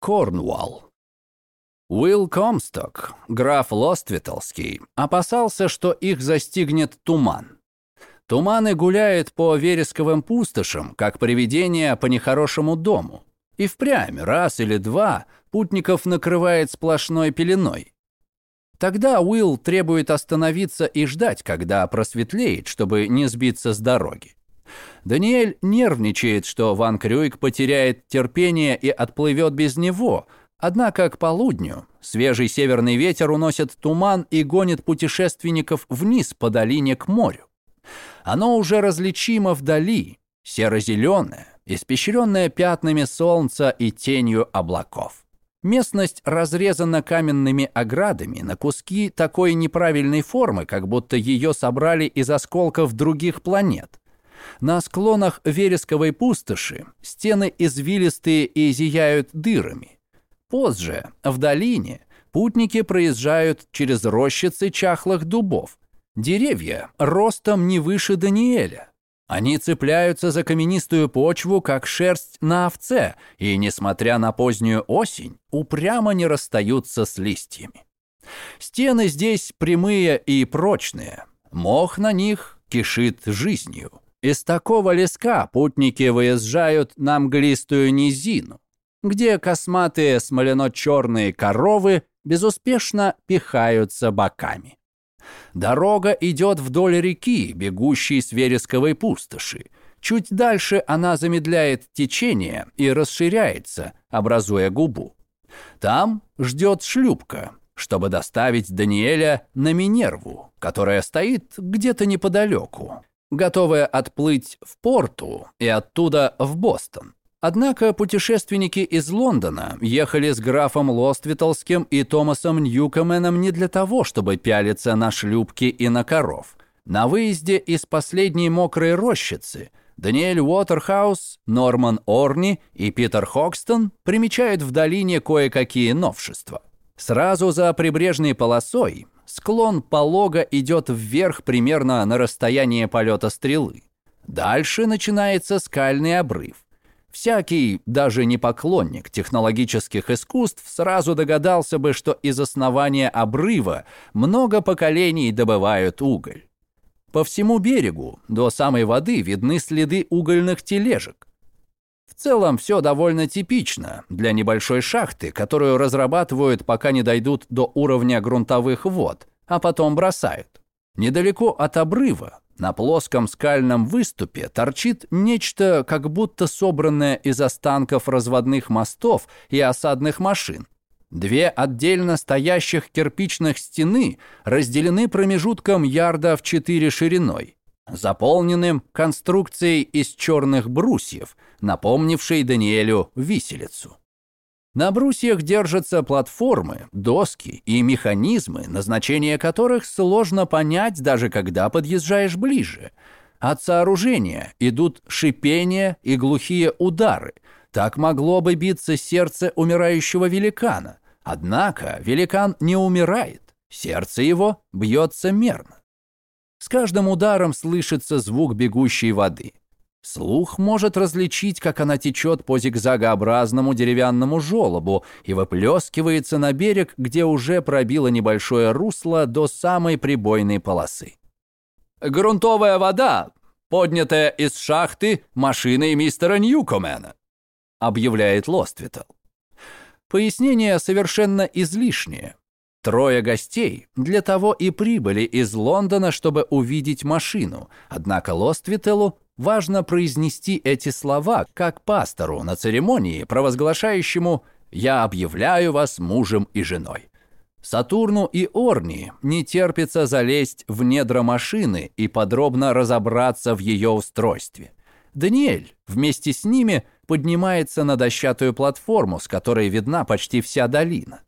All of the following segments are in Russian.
Корнуолл. Уилл Комсток, граф Лоствиттлский, опасался, что их застигнет туман. Туманы гуляют по вересковым пустошам, как привидения по нехорошему дому. И впрямь раз или два путников накрывает сплошной пеленой. Тогда Уилл требует остановиться и ждать, когда просветлеет, чтобы не сбиться с дороги. Даниэль нервничает, что Ван Крюйк потеряет терпение и отплывет без него – Однако к полудню свежий северный ветер уносит туман и гонит путешественников вниз по долине к морю. Оно уже различимо вдали, серо-зеленое, испещренное пятнами солнца и тенью облаков. Местность разрезана каменными оградами на куски такой неправильной формы, как будто ее собрали из осколков других планет. На склонах вересковой пустоши стены извилистые и зияют дырами. Позже, в долине, путники проезжают через рощицы чахлых дубов. Деревья ростом не выше Даниэля. Они цепляются за каменистую почву, как шерсть на овце, и, несмотря на позднюю осень, упрямо не расстаются с листьями. Стены здесь прямые и прочные. Мох на них кишит жизнью. Из такого леска путники выезжают на мглистую низину где косматые смолено-черные коровы безуспешно пихаются боками. Дорога идет вдоль реки, бегущей с вересковой пустоши. Чуть дальше она замедляет течение и расширяется, образуя губу. Там ждет шлюпка, чтобы доставить Даниэля на Минерву, которая стоит где-то неподалеку, готовая отплыть в порту и оттуда в Бостон. Однако путешественники из Лондона ехали с графом Лоствиттлским и Томасом Ньюкоменом не для того, чтобы пялиться на шлюпки и на коров. На выезде из последней мокрой рощицы Даниэль Уотерхаус, Норман Орни и Питер Хокстон примечают в долине кое-какие новшества. Сразу за прибрежной полосой склон полога идет вверх примерно на расстояние полета стрелы. Дальше начинается скальный обрыв. Всякий, даже не поклонник технологических искусств, сразу догадался бы, что из основания обрыва много поколений добывают уголь. По всему берегу до самой воды видны следы угольных тележек. В целом все довольно типично для небольшой шахты, которую разрабатывают, пока не дойдут до уровня грунтовых вод, а потом бросают. Недалеко от обрыва на плоском скальном выступе торчит нечто, как будто собранное из останков разводных мостов и осадных машин. Две отдельно стоящих кирпичных стены разделены промежутком ярда в четыре шириной, заполненным конструкцией из черных брусьев, напомнившей Даниэлю виселицу. На брусьях держатся платформы, доски и механизмы, назначение которых сложно понять, даже когда подъезжаешь ближе. От сооружения идут шипения и глухие удары. Так могло бы биться сердце умирающего великана. Однако великан не умирает, сердце его бьется мерно. С каждым ударом слышится звук бегущей воды. Слух может различить, как она течет по зигзагообразному деревянному желобу и выплескивается на берег, где уже пробило небольшое русло до самой прибойной полосы. «Грунтовая вода, поднятая из шахты машиной мистера Ньюкомена», объявляет Лоствитл. Пояснение совершенно излишнее. Трое гостей для того и прибыли из Лондона, чтобы увидеть машину, однако Лоствителлу важно произнести эти слова, как пастору на церемонии, провозглашающему «Я объявляю вас мужем и женой». Сатурну и Орни не терпится залезть в недра машины и подробно разобраться в ее устройстве. Даниэль вместе с ними поднимается на дощатую платформу, с которой видна почти вся долина.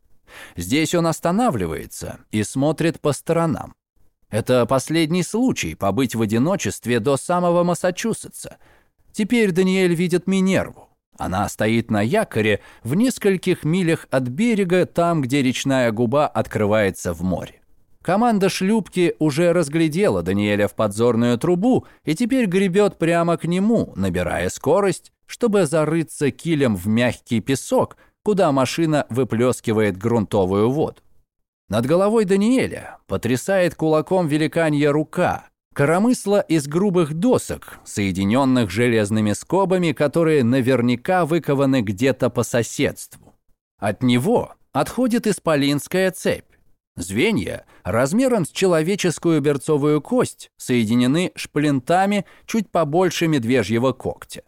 Здесь он останавливается и смотрит по сторонам. Это последний случай побыть в одиночестве до самого Массачусетса. Теперь Даниэль видит Минерву. Она стоит на якоре в нескольких милях от берега, там, где речная губа открывается в море. Команда шлюпки уже разглядела Даниэля в подзорную трубу и теперь гребет прямо к нему, набирая скорость, чтобы зарыться килем в мягкий песок, куда машина выплескивает грунтовую воду. Над головой Даниэля потрясает кулаком великанья рука, коромысла из грубых досок, соединенных железными скобами, которые наверняка выкованы где-то по соседству. От него отходит исполинская цепь. Звенья размером с человеческую берцовую кость соединены шплинтами чуть побольше медвежьего когтя.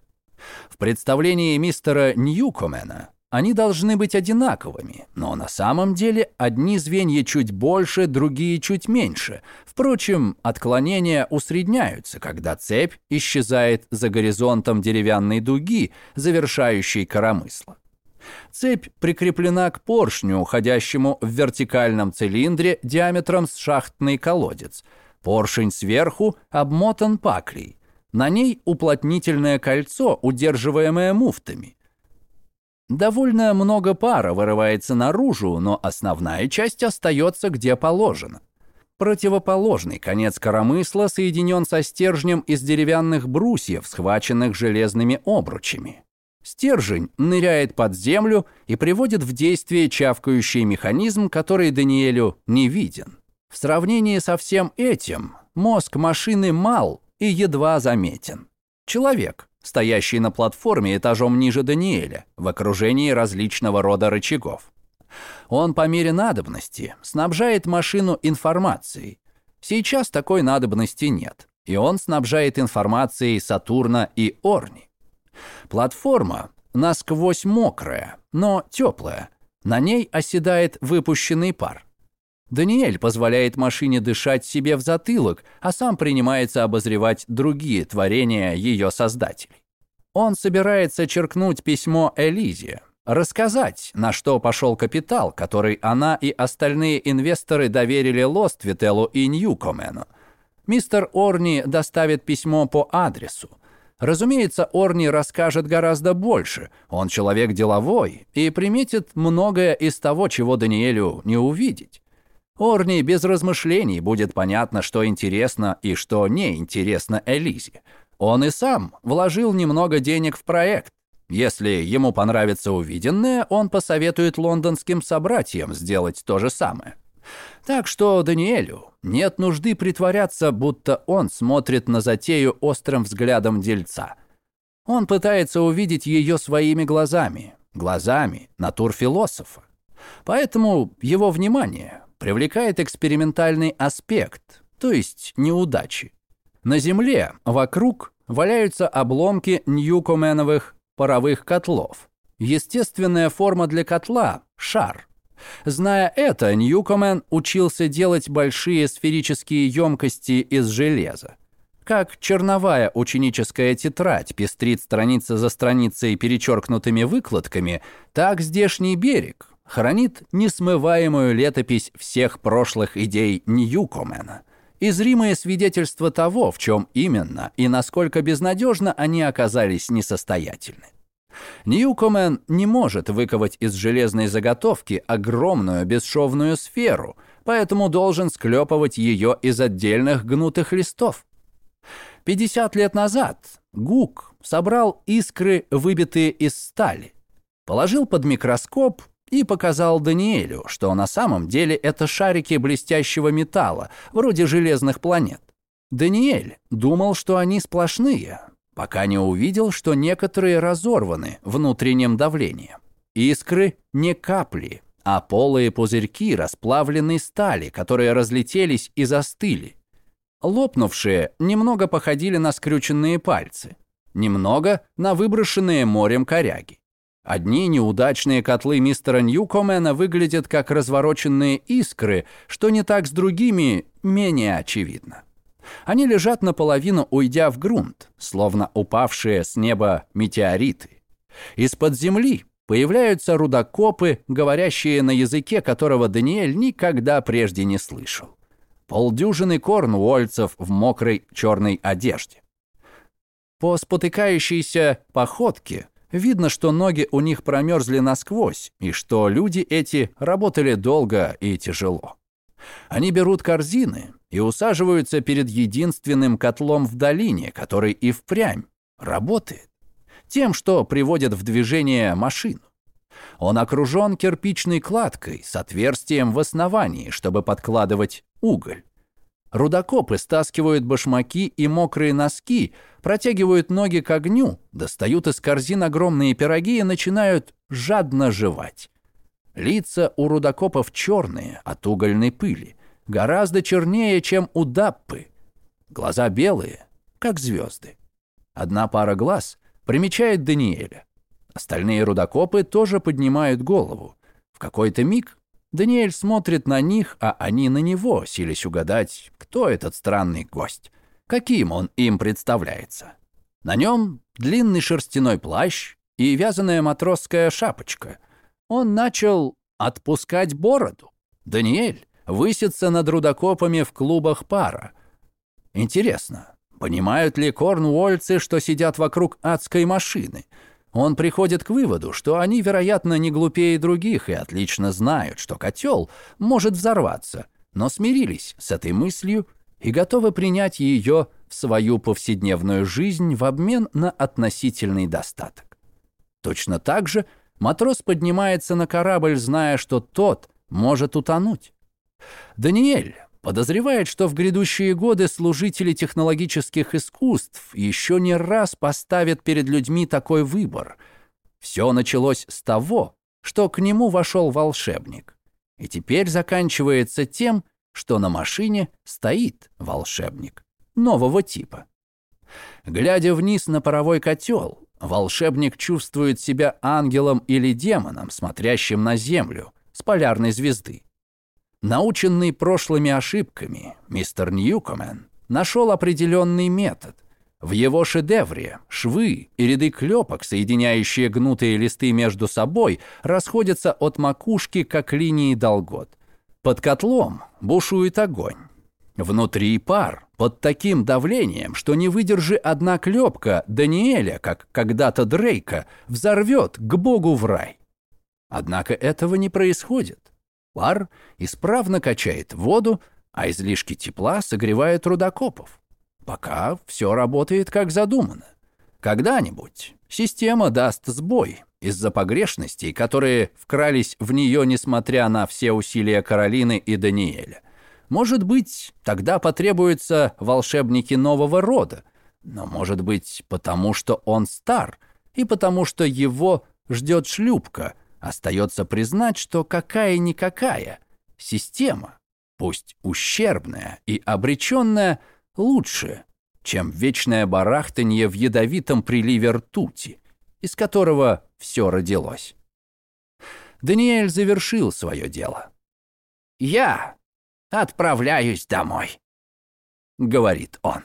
В представлении мистера Ньюкомена они должны быть одинаковыми, но на самом деле одни звенья чуть больше, другие чуть меньше. Впрочем, отклонения усредняются, когда цепь исчезает за горизонтом деревянной дуги, завершающей коромысло. Цепь прикреплена к поршню, уходящему в вертикальном цилиндре диаметром с шахтный колодец. Поршень сверху обмотан паклей. На ней уплотнительное кольцо, удерживаемое муфтами. Довольно много пара вырывается наружу, но основная часть остается где положено. Противоположный конец коромысла соединен со стержнем из деревянных брусьев, схваченных железными обручами. Стержень ныряет под землю и приводит в действие чавкающий механизм, который Даниэлю не виден. В сравнении со всем этим мозг машины мал и едва заметен. Человек, стоящий на платформе этажом ниже Даниэля, в окружении различного рода рычагов. Он по мере надобности снабжает машину информацией. Сейчас такой надобности нет, и он снабжает информацией Сатурна и Орни. Платформа насквозь мокрая, но теплая. На ней оседает выпущенный пар. Даниэль позволяет машине дышать себе в затылок, а сам принимается обозревать другие творения ее создателей. Он собирается черкнуть письмо Элизе, рассказать, на что пошел капитал, который она и остальные инвесторы доверили Лоствителлу и Ньюкомену. Мистер Орни доставит письмо по адресу. Разумеется, Орни расскажет гораздо больше. Он человек деловой и приметит многое из того, чего Даниэлю не увидеть. Орни без размышлений будет понятно, что интересно и что неинтересно Элизе. Он и сам вложил немного денег в проект. Если ему понравится увиденное, он посоветует лондонским собратьям сделать то же самое. Так что Даниэлю нет нужды притворяться, будто он смотрит на затею острым взглядом дельца. Он пытается увидеть ее своими глазами, глазами натурфилософа. Поэтому его внимание привлекает экспериментальный аспект, то есть неудачи. На Земле вокруг валяются обломки ньюкоменовых паровых котлов. Естественная форма для котла – шар – Зная это, Ньюкомен учился делать большие сферические емкости из железа. Как черновая ученическая тетрадь пестрит страница за страницей перечеркнутыми выкладками, так здешний берег хранит несмываемую летопись всех прошлых идей Ньюкомена. И зримое свидетельство того, в чем именно и насколько безнадежно они оказались несостоятельны. Ньюкомен не может выковать из железной заготовки огромную бесшовную сферу, поэтому должен склепывать ее из отдельных гнутых листов. 50 лет назад Гук собрал искры, выбитые из стали, положил под микроскоп и показал Даниэлю, что на самом деле это шарики блестящего металла, вроде железных планет. Даниэль думал, что они сплошные, пока не увидел, что некоторые разорваны внутренним давлением. Искры не капли, а полые пузырьки расплавленной стали, которые разлетелись и застыли. Лопнувшие немного походили на скрюченные пальцы, немного на выброшенные морем коряги. Одни неудачные котлы мистера Ньюкомена выглядят как развороченные искры, что не так с другими, менее очевидно. Они лежат наполовину, уйдя в грунт, словно упавшие с неба метеориты. Из-под земли появляются рудокопы, говорящие на языке, которого Даниэль никогда прежде не слышал. Полдюжины корнуольцев в мокрой черной одежде. По спотыкающейся походке видно, что ноги у них промерзли насквозь, и что люди эти работали долго и тяжело. Они берут корзины и усаживаются перед единственным котлом в долине, который и впрямь работает. Тем, что приводит в движение машину. Он окружен кирпичной кладкой с отверстием в основании, чтобы подкладывать уголь. Рудокопы стаскивают башмаки и мокрые носки, протягивают ноги к огню, достают из корзин огромные пироги и начинают жадно жевать. Лица у рудокопов черные от угольной пыли, гораздо чернее, чем у даппы. Глаза белые, как звезды. Одна пара глаз примечает Даниэля. Остальные рудокопы тоже поднимают голову. В какой-то миг Даниэль смотрит на них, а они на него, силясь угадать, кто этот странный гость, каким он им представляется. На нем длинный шерстяной плащ и вязаная матросская шапочка. Он начал отпускать бороду. Даниэль высится над рудокопами в клубах пара. Интересно, понимают ли корнуольцы, что сидят вокруг адской машины? Он приходит к выводу, что они, вероятно, не глупее других и отлично знают, что котел может взорваться, но смирились с этой мыслью и готовы принять ее в свою повседневную жизнь в обмен на относительный достаток. Точно так же матрос поднимается на корабль, зная, что тот может утонуть. Даниэль подозревает, что в грядущие годы служители технологических искусств еще не раз поставят перед людьми такой выбор. Все началось с того, что к нему вошел волшебник. И теперь заканчивается тем, что на машине стоит волшебник нового типа. Глядя вниз на паровой котел, волшебник чувствует себя ангелом или демоном, смотрящим на Землю с полярной звезды. Наученный прошлыми ошибками, мистер Ньюкомен нашел определенный метод. В его шедевре швы и ряды клепок, соединяющие гнутые листы между собой, расходятся от макушки, как линии долгот. Под котлом бушует огонь. Внутри пар, под таким давлением, что не выдержи одна клепка Даниэля, как когда-то Дрейка, взорвет к богу в рай. Однако этого не происходит. Пар исправно качает воду, а излишки тепла согревают рудокопов. Пока все работает как задумано. Когда-нибудь система даст сбой из-за погрешностей, которые вкрались в нее, несмотря на все усилия Каролины и Даниэля. Может быть, тогда потребуются волшебники нового рода, но может быть потому, что он стар, и потому что его ждет шлюпка – Остается признать, что какая-никакая система, пусть ущербная и обреченная, лучше, чем вечное барахтанье в ядовитом приливе ртути, из которого все родилось. Даниэль завершил свое дело. «Я отправляюсь домой», — говорит он.